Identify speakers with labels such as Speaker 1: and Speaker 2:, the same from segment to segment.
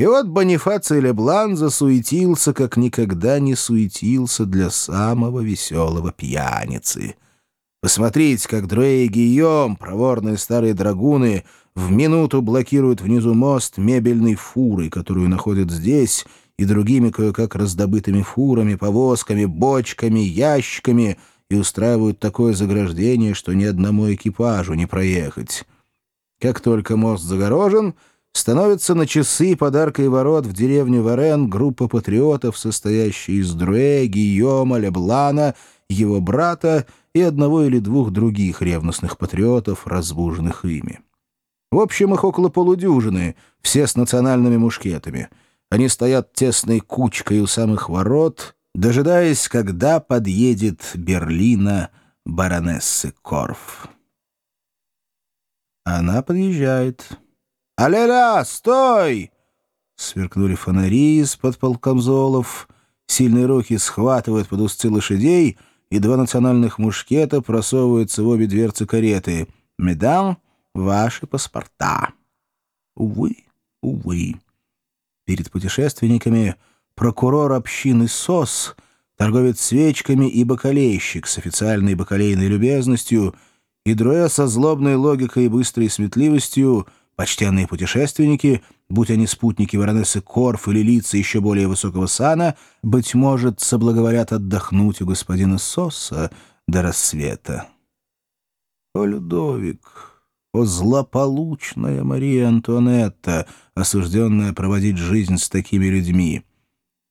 Speaker 1: И вот Бонифаций Леблан засуетился, как никогда не суетился для самого веселого пьяницы. Посмотрите, как Друэ и Гийом, проворные старые драгуны, в минуту блокируют внизу мост мебельной фурой, которую находят здесь, и другими кое-как раздобытыми фурами, повозками, бочками, ящиками, и устраивают такое заграждение, что ни одному экипажу не проехать. Как только мост загорожен — становится на часы подаркой ворот в деревню Варен группа патриотов, состоящая из Друэ, Гийома, Леблана, его брата и одного или двух других ревностных патриотов, разбуженных ими. В общем, их около полудюжины, все с национальными мушкетами. Они стоят тесной кучкой у самых ворот, дожидаясь, когда подъедет Берлина баронессы Корф. Она подъезжает. «Аля-ля, стой!» Сверкнули фонари из-под полкомзолов, сильные руки схватывают под узцы лошадей, и два национальных мушкета просовываются в обе дверцы кареты. «Медам, ваши паспорта!» Увы, увы. Перед путешественниками прокурор общины СОС, торговец свечками и бакалейщик с официальной бакалейной любезностью и Друэ со злобной логикой и быстрой сметливостью — Почтенные путешественники, будь они спутники баронессы Корф или лица еще более высокого сана, быть может, соблаговорят отдохнуть у господина Сосса до рассвета. О, Людовик! О, злополучная Мария Антуанетта, осужденная проводить жизнь с такими людьми!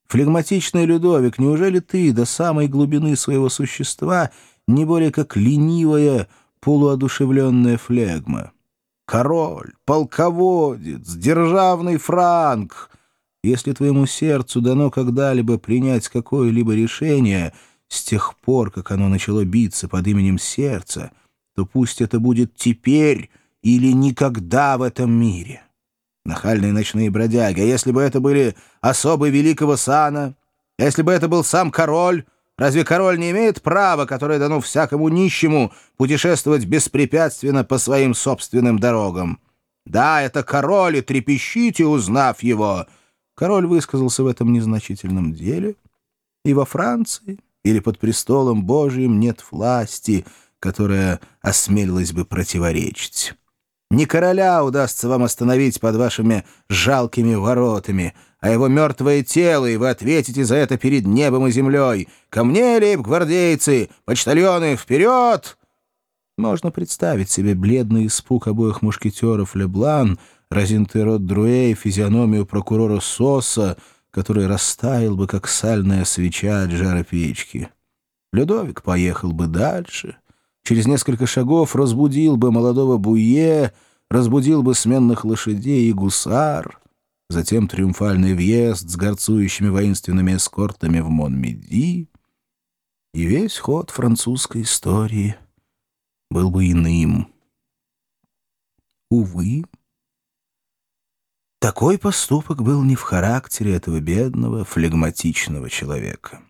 Speaker 1: Флегматичный Людовик, неужели ты до самой глубины своего существа не более как ленивая, полуодушевленная флегма? Король, полководец, державный франк. Если твоему сердцу дано когда-либо принять какое-либо решение с тех пор, как оно начало биться под именем сердца, то пусть это будет теперь или никогда в этом мире. Нахальные ночные бродяги, а если бы это были особы великого сана, если бы это был сам король, Разве король не имеет права, которое дано всякому нищему, путешествовать беспрепятственно по своим собственным дорогам? Да, это король, и трепещите, узнав его. Король высказался в этом незначительном деле. И во Франции, или под престолом Божиим нет власти, которая осмелилась бы противоречить. Не короля удастся вам остановить под вашими жалкими воротами, а его мертвое тело, и вы ответите за это перед небом и землей. Ко мне, лейб-гвардейцы, почтальоны, вперед!» Можно представить себе бледный испуг обоих мушкетеров Леблан, разинтый рот Друэ физиономию прокурора Соса, который растаял бы, как сальная свеча от жара печки. Людовик поехал бы дальше — через несколько шагов разбудил бы молодого буе, разбудил бы сменных лошадей и гусар, затем триумфальный въезд с горцующими воинственными эскортами в Монмеди, и весь ход французской истории был бы иным. Увы, такой поступок был не в характере этого бедного, флегматичного человека.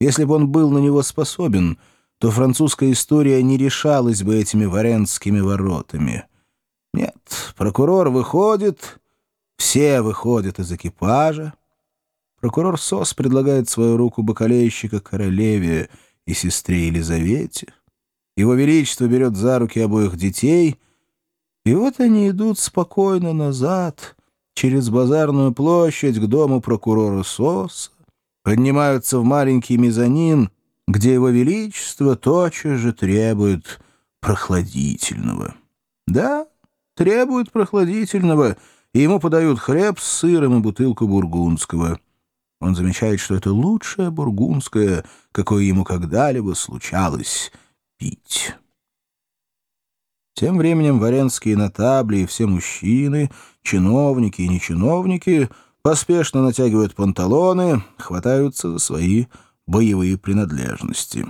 Speaker 1: Если бы он был на него способен — то французская история не решалась бы этими варенскими воротами. Нет, прокурор выходит, все выходят из экипажа. Прокурор СОС предлагает свою руку бакалейщика королеве и сестре Елизавете. Его Величество берет за руки обоих детей, и вот они идут спокойно назад, через базарную площадь к дому прокурора СОСа, поднимаются в маленький мезонин — где его величество тотчас же требует прохладительного. Да, требует прохладительного, и ему подают хлеб с сыром и бутылку бургундского. Он замечает, что это лучшее бургундское, какое ему когда-либо случалось пить. Тем временем варенские нотабли и все мужчины, чиновники и нечиновники поспешно натягивают панталоны, хватаются за свои боевые принадлежности.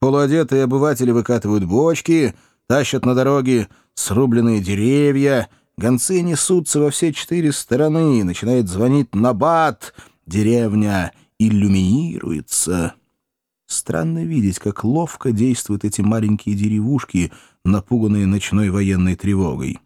Speaker 1: Полуодетые обыватели выкатывают бочки, тащат на дороге срубленные деревья, гонцы несутся во все четыре стороны, начинает звонить набат, деревня иллюминируется. Странно видеть, как ловко действуют эти маленькие деревушки, напуганные ночной военной тревогой.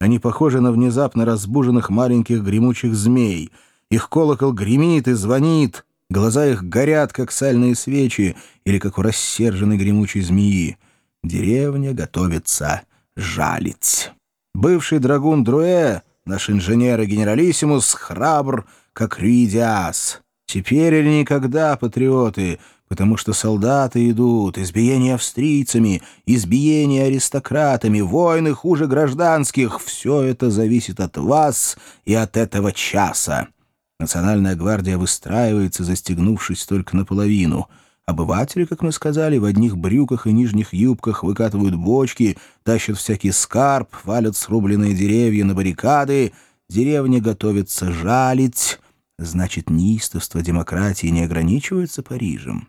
Speaker 1: Они похожи на внезапно разбуженных маленьких гремучих змей. Их колокол гремит и звонит, глаза их горят, как сальные свечи или как у рассерженной гремучей змеи. Деревня готовится жалить. Бывший драгун Друэ, наш инженер и генералиссимус, храбр, как Рюидиас. Теперь или никогда, патриоты, потому что солдаты идут, избиения австрийцами, избиения аристократами, войны хуже гражданских — все это зависит от вас и от этого часа. Национальная гвардия выстраивается, застегнувшись только наполовину. Обыватели, как мы сказали, в одних брюках и нижних юбках выкатывают бочки, тащат всякий скарб, валят срубленные деревья на баррикады. Деревня готовится жалить. Значит, неистовство демократии не ограничивается Парижем.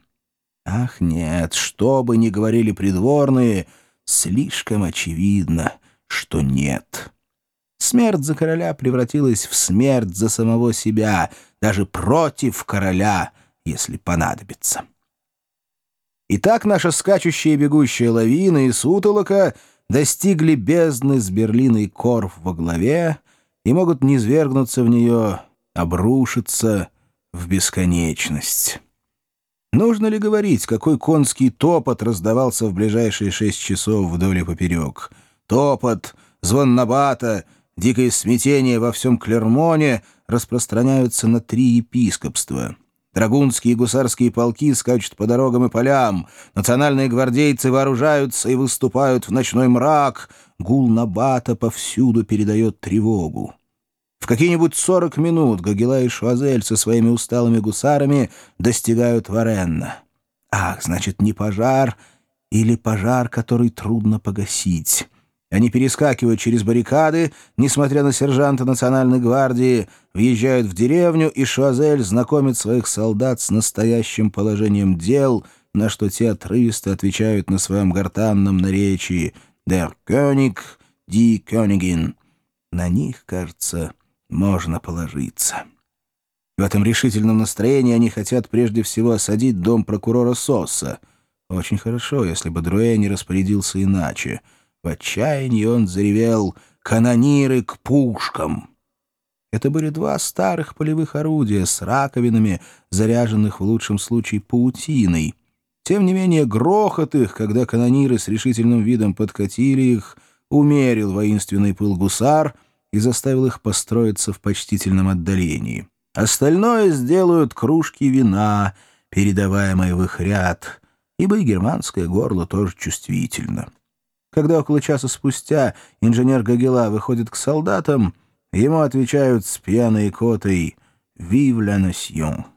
Speaker 1: Ах нет, что бы ни говорили придворные, слишком очевидно, что нет. Смерть за короля превратилась в смерть за самого себя, даже против короля, если понадобится. Итак, наша скачущая и бегущая лавина и сутолока достигли бездны с Берлина и Корф во главе и могут низвергнуться в нее, обрушиться в бесконечность. Нужно ли говорить, какой конский топот раздавался в ближайшие шесть часов вдоль и поперек? Топот, звон набата, дикое смятение во всем Клермоне распространяются на три епископства. Драгунские и гусарские полки скачут по дорогам и полям, национальные гвардейцы вооружаются и выступают в ночной мрак, гул набата повсюду передает тревогу. В какие-нибудь сорок минут Гагела и Шуазель со своими усталыми гусарами достигают Варенна. Ах, значит, не пожар или пожар, который трудно погасить. Они перескакивают через баррикады, несмотря на сержанта национальной гвардии, въезжают в деревню, и Шуазель знакомит своих солдат с настоящим положением дел, на что те отрывисто отвечают на своем гортанном наречии «Der König, die Königin». На них, кажется, можно положиться. В этом решительном настроении они хотят прежде всего осадить дом прокурора Соса. Очень хорошо, если бы Друэ не распорядился иначе. В отчаянии он заревел «Канониры к пушкам!». Это были два старых полевых орудия с раковинами, заряженных в лучшем случае паутиной. Тем не менее, грохот их, когда канониры с решительным видом подкатили их, умерил воинственный пыл гусар — и заставил их построиться в почтительном отдалении. Остальное сделают кружки вина, передаваемые в их ряд, ибо и германское горло тоже чувствительно. Когда около часа спустя инженер Гагела выходит к солдатам, ему отвечают с пьяной котой «Vive la nation!»